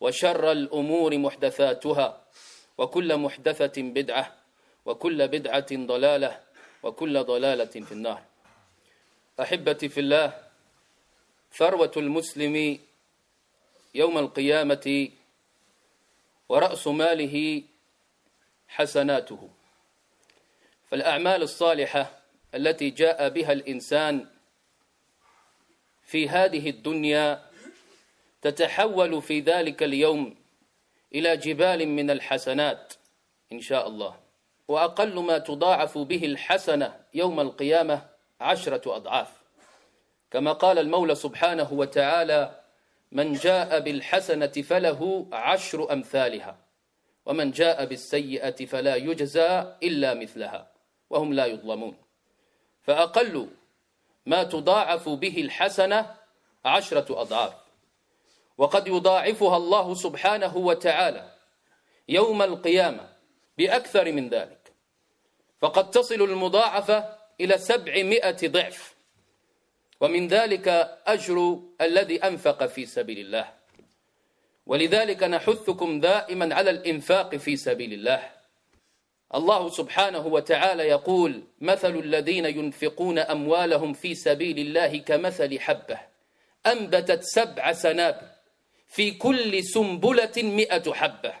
وشر الأمور محدثاتها وكل محدثة بدعة وكل بدعة ضلالة وكل ضلالة في النار. أحبتي في الله ثروة المسلم يوم القيامة ورأس ماله حسناته. فالأعمال الصالحة التي جاء بها الإنسان في هذه الدنيا تتحول في ذلك اليوم إلى جبال من الحسنات إن شاء الله. وأقل ما تضاعف به الحسنة يوم القيامة عشرة أضعاف. كما قال المولى سبحانه وتعالى من جاء بالحسنة فله عشر أمثالها ومن جاء بالسيئة فلا يجزى إلا مثلها وهم لا يظلمون. فأقل ما تضاعف به الحسنة عشرة أضعاف. وقد يضاعفها الله سبحانه وتعالى يوم القيامة بأكثر من ذلك. فقد تصل المضاعفة إلى سبعمائة ضعف. ومن ذلك أجر الذي أنفق في سبيل الله. ولذلك نحثكم دائما على الإنفاق في سبيل الله. الله سبحانه وتعالى يقول مثل الذين ينفقون أموالهم في سبيل الله كمثل حبة أنبتت سبع سنابل في كل سنبلة مئة حبة.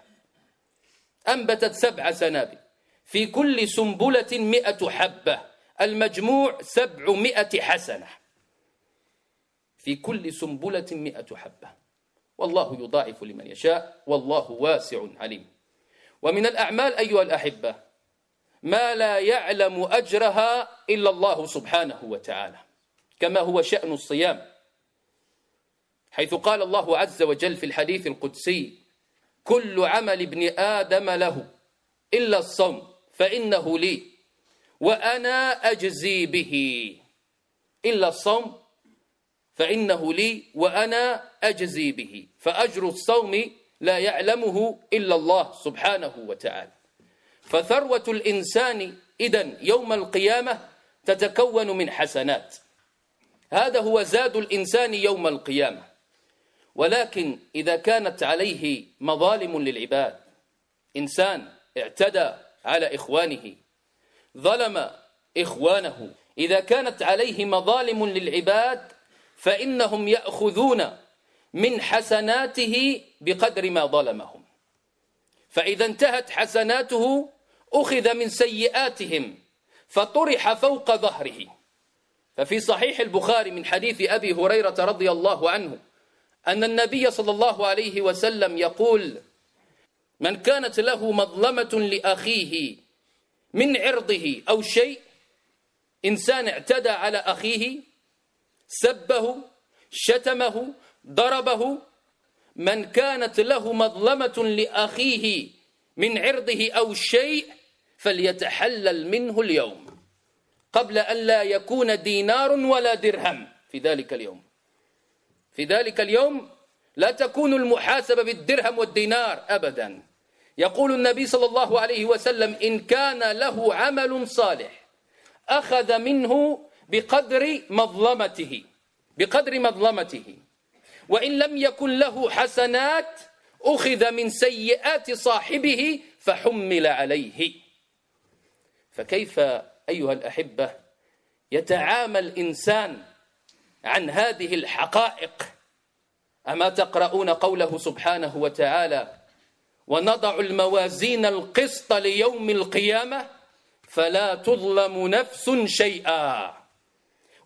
أنبتت سبع سنابل. في كل سنبلة مئة حبة. المجموع سبعمائة حسنة. في كل سنبلة مئة حبة. والله يضاعف لمن يشاء. والله واسع عليم. ومن الأعمال أيها الأحبة ما لا يعلم أجرها إلا الله سبحانه وتعالى. كما هو شأن الصيام. حيث قال الله عز وجل في الحديث القدسي كل عمل ابن آدم له إلا الصوم فإنه لي وأنا أجزي به. إلا الصوم فإنه لي وأنا أجزي به. فأجر الصوم لا يعلمه إلا الله سبحانه وتعالى. فثروة الإنسان إذن يوم القيامة تتكون من حسنات. هذا هو زاد الإنسان يوم القيامة. ولكن إذا كانت عليه مظالم للعباد إنسان اعتدى على إخوانه ظلم إخوانه إذا كانت عليه مظالم للعباد فإنهم يأخذون من حسناته بقدر ما ظلمهم. فإذا انتهت حسناته أخذ من سيئاتهم فطرح فوق ظهره. ففي صحيح البخاري من حديث أبي هريرة رضي الله عنه أن النبي صلى الله عليه وسلم يقول من كانت له مظلمة لأخيه من عرضه أو شيء إنسان اعتدى على أخيه سبه شتمه ضربه من كانت له مظلمة لأخيه من عرضه أو شيء فليتحلل منه اليوم قبل أن لا يكون دينار ولا درهم في ذلك اليوم. في ذلك اليوم لا تكون المحاسبة بالدرهم والدينار أبدا. يقول النبي صلى الله عليه وسلم إن كان له عمل صالح أخذ منه بقدر مظلمته بقدر مظلمته. وإن لم يكن له حسنات أخذ من سيئات صاحبه فحمل عليه. فكيف أيها الأحبة يتعامل إنسان عن هذه الحقائق. أما تقرؤون قوله سبحانه وتعالى ونضع الموازين القسط ليوم القيامة فلا تظلم نفس شيئا.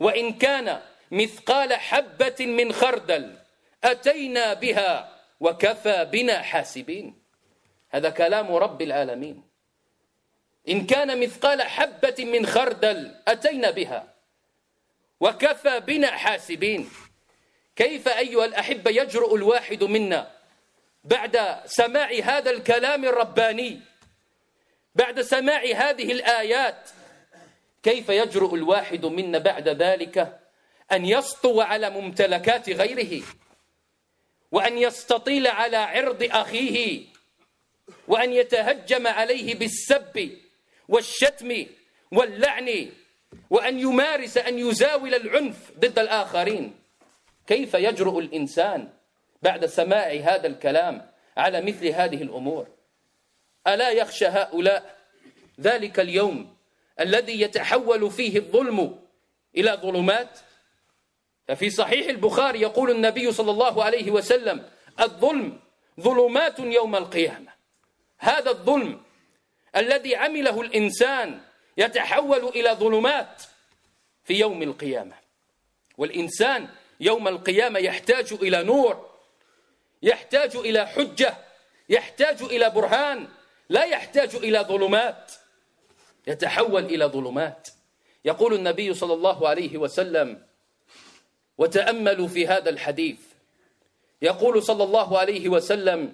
وإن كان مثقال حبة من خردل أتينا بها وكفى بنا حاسبين. هذا كلام رب العالمين. إن كان مثقال حبة من خردل أتينا بها وكفى بنا حاسبين. كيف أيها الأحبة يجرؤ الواحد منا بعد سماع هذا الكلام الرباني بعد سماع هذه الآيات كيف يجرؤ الواحد منا بعد ذلك أن يسطو على ممتلكات غيره وأن يستطيل على عرض أخيه وأن يتهجم عليه بالسب والشتم واللعن وأن يمارس أن يزاول العنف ضد الآخرين. كيف يجرؤ الإنسان بعد سماع هذا الكلام على مثل هذه الأمور؟ ألا يخشى هؤلاء ذلك اليوم الذي يتحول فيه الظلم إلى ظلمات؟ ففي صحيح البخاري يقول النبي صلى الله عليه وسلم الظلم ظلمات يوم القيامة. هذا الظلم الذي عمله الإنسان يتحول إلى ظلمات في يوم القيامة. والإنسان يوم القيامة يحتاج إلى نور يحتاج إلى حجة يحتاج إلى برهان لا يحتاج إلى ظلمات يتحول إلى ظلمات. يقول النبي صلى الله عليه وسلم وتأملوا في هذا الحديث. يقول صلى الله عليه وسلم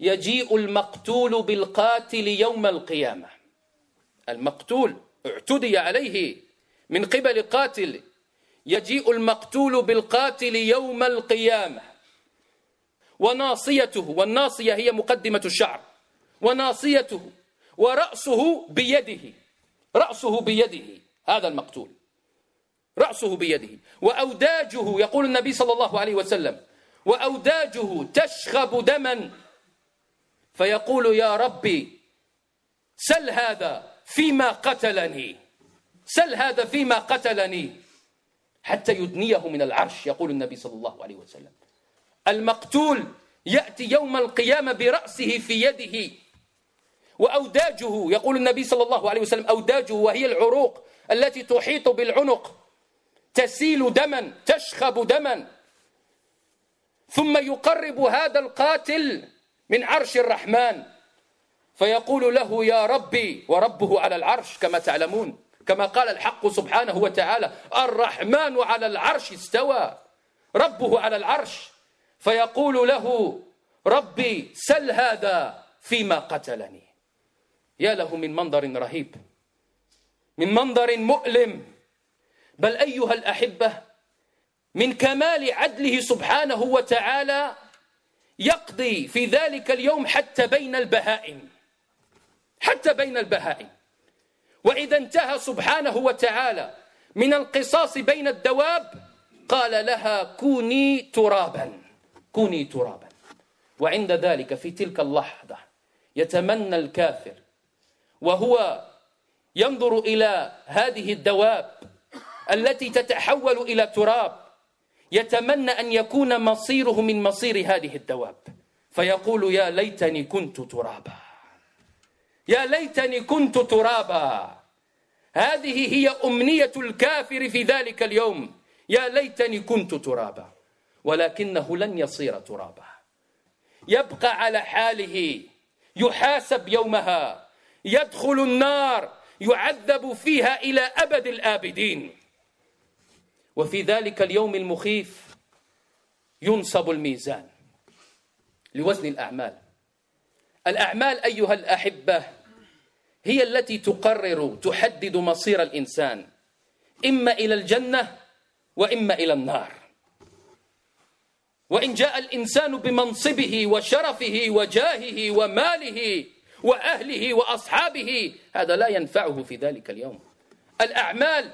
يجيء المقتول بالقاتل يوم القيامة. المقتول اعتدي عليه من قبل قاتل يجيء المقتول بالقاتل يوم القيامة. وناصيته والناصية هي مقدمة الشعر وناصيته ورأسه بيده. رأسه بيده هذا المقتول. رأسه بيده. وأوداجه يقول النبي صلى الله عليه وسلم وأوداجه تشخب دما. فيقول يا ربي سل هذا. فيما قتلني. سل هذا فيما قتلني. حتى يدنيه من العرش يقول النبي صلى الله عليه وسلم. المقتول يأتي يوم القيامة برأسه في يده وأوداجه يقول النبي صلى الله عليه وسلم أوداجه وهي العروق التي تحيط بالعنق. تسيل دما تشخب دما. ثم يقرب هذا القاتل من عرش الرحمن. فيقول له يا ربي وربه على العرش كما تعلمون. كما قال الحق سبحانه وتعالى الرحمن على العرش استوى ربه على العرش. فيقول له ربي سل هذا فيما قتلني. يا له من منظر رهيب من منظر مؤلم. بل أيها الأحبة من كمال عدله سبحانه وتعالى يقضي في ذلك اليوم حتى بين البهائم. حتى بين البهائم. وإذا انتهى سبحانه وتعالى من القصاص بين الدواب قال لها كوني ترابا كوني ترابا. وعند ذلك في تلك اللحظة يتمنى الكافر وهو ينظر إلى هذه الدواب التي تتحول إلى تراب يتمنى أن يكون مصيره من مصير هذه الدواب. فيقول يا ليتني كنت ترابا. يا ليتني كنت ترابا. هذه هي أمنية الكافر في ذلك اليوم. يا ليتني كنت ترابا ولكنه لن يصير ترابا. يبقى على حاله يحاسب يومها يدخل النار يعذب فيها إلى أبد الآبدين. وفي ذلك اليوم المخيف ينصب الميزان لوزن الأعمال. الأعمال أيها الأحبة هي التي تقرر تحدد مصير الإنسان إما إلى الجنة وإما إلى النار. وإن جاء الإنسان بمنصبه وشرفه وجاهه وماله وأهله وأصحابه هذا لا ينفعه في ذلك اليوم. الأعمال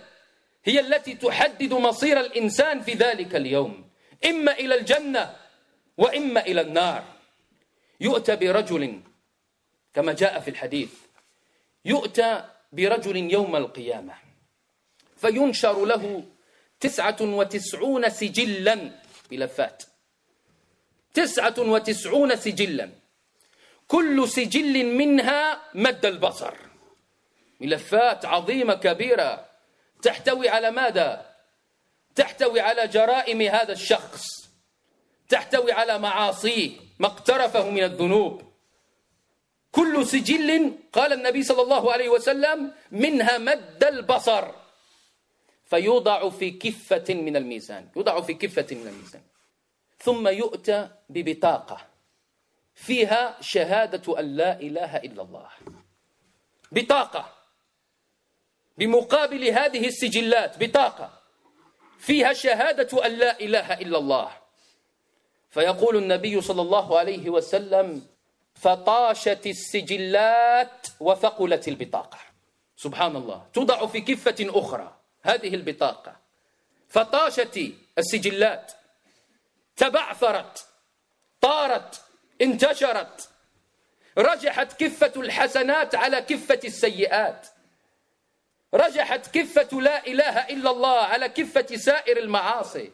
هي التي تحدد مصير الإنسان في ذلك اليوم إما إلى الجنة وإما إلى النار. يؤتى برجل كما جاء في الحديث يؤتى برجل يوم القيامة فينشر له تسعة وتسعون سجلا ملفات تسعة وتسعون سجلا كل سجل منها مد البصر. ملفات عظيمة كبيرة. تحتوي على ماذا؟ تحتوي على جرائم هذا الشخص. تحتوي على معاصيه. ما اقترفه من الذنوب. كل سجل قال النبي صلى الله عليه وسلم منها مد البصر. فيوضع في كفة من الميزان يوضع في كفة من الميزان. ثم يؤتى ببطاقة. فيها شهادة أن لا إله إلا الله. بطاقة. بمقابل هذه السجلات بطاقة. فيها شهادة أن لا إله إلا الله. فيقول النبي صلى الله عليه وسلم فطاشت السجلات وثقلت البطاقة. سبحان الله. توضع في كفة أخرى هذه البطاقة. فطاشت السجلات تبعثرت طارت انتشرت رجحت كفة الحسنات على كفة السيئات رجحت كفة لا إله إلا الله على كفة سائر المعاصي.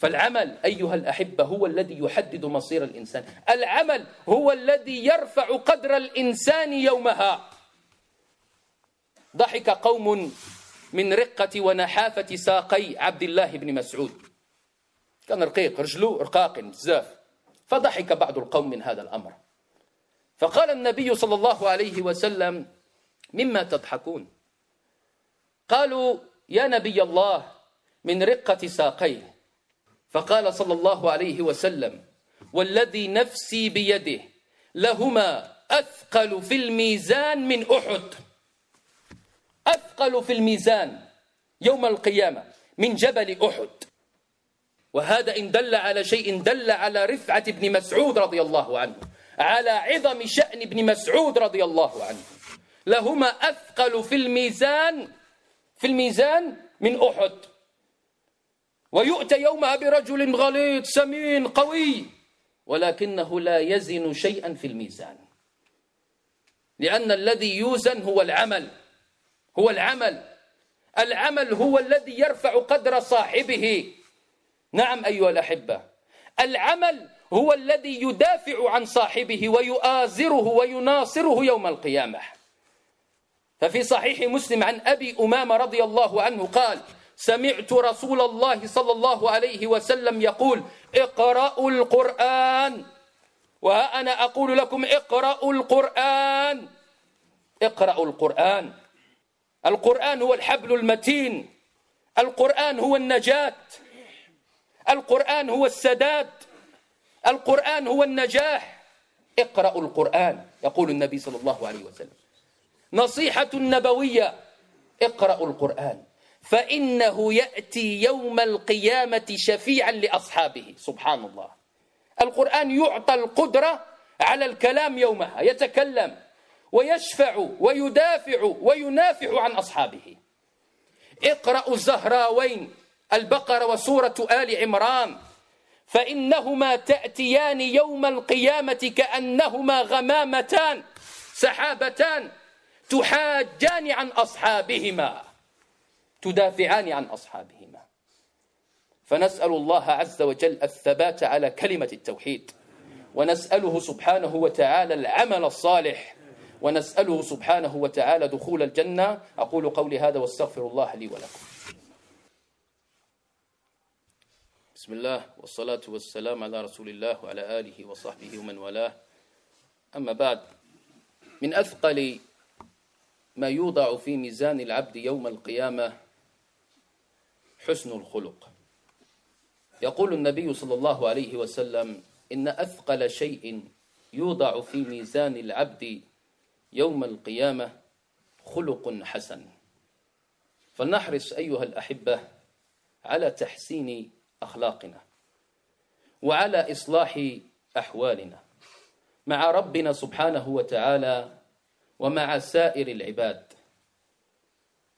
فالعمل أيها الأحبة هو الذي يحدد مصير الإنسان. العمل هو الذي يرفع قدر الإنسان يومها. ضحك قوم من رقة ونحافة ساقي عبد الله بن مسعود. كان رقيق رجله رقاق بزاف فضحك بعض القوم من هذا الأمر. فقال النبي صلى الله عليه وسلم مما تضحكون؟ قالوا يا نبي الله من رقة ساقيه فقال صلى الله عليه وسلم والذي نفسي بيده لهما أثقل في الميزان من أحد. أثقل في الميزان يوم القيامة من جبل أحد. وهذا إن دل على شيء دل على رفعة ابن مسعود رضي الله عنه على عظم شأن ابن مسعود رضي الله عنه. لهما أثقل في الميزان في الميزان من أحد. ويؤتى يومها برجل غليظ سمين قوي. ولكنه لا يزن شيئا في الميزان. لأن الذي يوزن هو العمل. هو العمل. العمل هو الذي يرفع قدر صاحبه. نعم أيها الأحبة. العمل هو الذي يدافع عن صاحبه ويؤازره ويناصره يوم القيامة. ففي صحيح مسلم عن أبي أمامة رضي الله عنه قال سمعت رسول الله صلى الله عليه وسلم يقول اقرأوا القرآن. وها أنا أقول لكم اقرأوا القرآن. اقرأوا القرآن. القرآن هو الحبل المتين. القرآن هو النجاة. القرآن هو السداد. القرآن هو النجاح. اقرأوا القرآن يقول النبي صلى الله عليه وسلم. نصيحة نبوية اقرأوا القرآن. فإنه يأتي يوم القيامة شفيعا لأصحابه. سبحان الله. القرآن يعطى القدرة على الكلام يومها. يتكلم ويشفع ويدافع وينافع عن أصحابه. اقرأوا الزهراوين البقرة وسورة آل عمران. فإنهما تأتيان يوم القيامة كأنهما غمامتان سحابتان تحاجان عن أصحابهما. تدافعان عن أصحابهما. فنسأل الله عز وجل الثبات على كلمة التوحيد. ونسأله سبحانه وتعالى العمل الصالح. ونسأله سبحانه وتعالى دخول الجنة. أقول قولي هذا واستغفر الله لي ولكم. بسم الله والصلاة والسلام على رسول الله وعلى آله وصحبه ومن والاه. أما بعد من أثقل ما يوضع في ميزان العبد يوم القيامة حسن الخلق. يقول النبي صلى الله عليه وسلم إن أثقل شيء يوضع في ميزان العبد يوم القيامة خلق حسن. فلنحرص أيها الأحبة على تحسين أخلاقنا وعلى إصلاح أحوالنا مع ربنا سبحانه وتعالى ومع سائر العباد.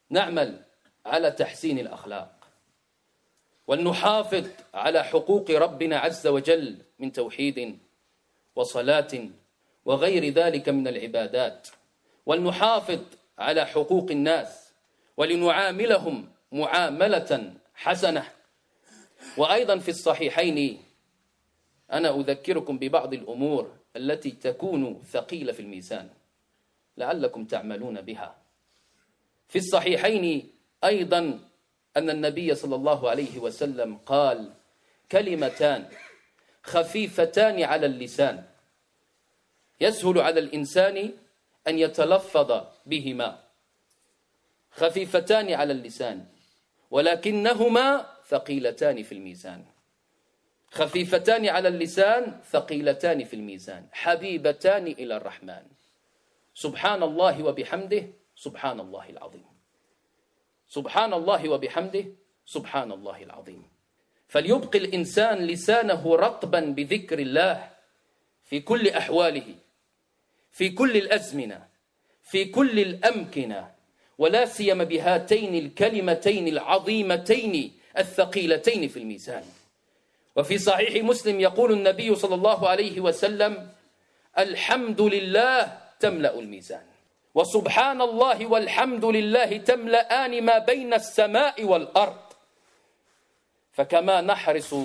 نعمل على تحسين الأخلاق. ولنحافظ على حقوق ربنا عز وجل من توحيد وصلاة وغير ذلك من العبادات. ولنحافظ على حقوق الناس ولنعاملهم معاملة حسنة. وأيضا في الصحيحين أنا أذكركم ببعض الأمور التي تكون ثقيلة في الميزان لعلكم تعملون بها. في الصحيحين أيضا أن النبي صلى الله عليه وسلم قال كلمتان خفيفتان على اللسان. يسهل على الإنسان أن يتلفظ بهما. خفيفتان على اللسان ولكنهما ثقيلتان في الميزان. خفيفتان على اللسان ثقيلتان في الميزان. حبيبتان إلى الرحمن. سبحان الله وبحمده سبحان الله العظيم. سبحان الله وبحمده سبحان الله العظيم. فليبقي الإنسان لسانه رطبا بذكر الله في كل أحواله في كل الأزمنة في كل الأمكنة ولا سيما بهاتين الكلمتين العظيمتين الثقيلتين في الميزان. وفي صحيح مسلم يقول النبي صلى الله عليه وسلم الحمد لله تملأ الميزان. وسبحان الله والحمد لله تملأان ما بين السماء والأرض. فكما نحرص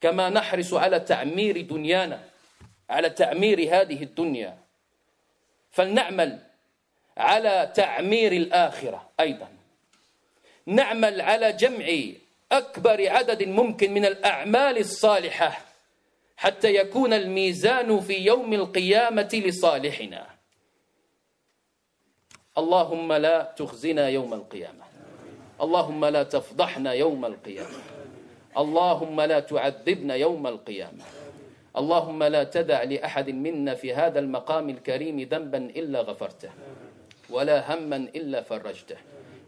كما نحرص على تعمير دنيانا على تعمير هذه الدنيا. فلنعمل على تعمير الآخرة أيضا. نعمل على جمع أكبر عدد ممكن من الأعمال الصالحة حتى يكون الميزان في يوم القيامة لصالحنا. اللهم لا تخزنا يوم القيامة. اللهم لا تفضحنا يوم القيامة. اللهم لا تعذبنا يوم القيامة. اللهم لا تدع لأحد منا في هذا المقام الكريم ذنبا إلا غفرته ولا هما إلا فرجته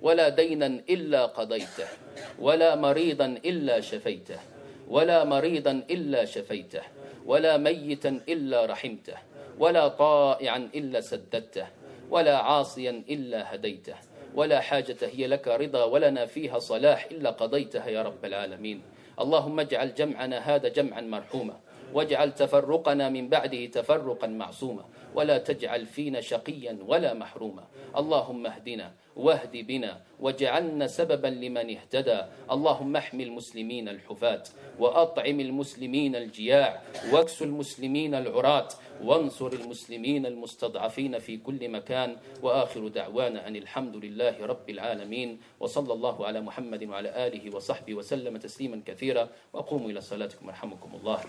ولا دينا إلا قضيته ولا مريضا إلا شفيته ولا مريضا إلا شفيته ولا ميتا إلا رحمته ولا طائعا إلا سددته ولا عاصيا إلا هديته ولا حاجة هي لك رضا ولنا فيها صلاح إلا قضيتها يا رب العالمين. اللهم اجعل جمعنا هذا جمعا مرحوما. واجعل تفرقنا من بعده تفرقا معصوما ولا تجعل فينا شقيا ولا محروما اللهم اهدنا واهد بنا واجعلنا سببا لمن اهتدى اللهم احمي المسلمين الحفاة وأطعم المسلمين الجياع واكس المسلمين العراة وانصر المسلمين المستضعفين في كل مكان وآخر دعوانا أن الحمد لله رب العالمين وصلى الله على محمد وعلى آله وصحبه وسلم تسليما كثيرا وقوموا إلى صلاتكم رحمكم الله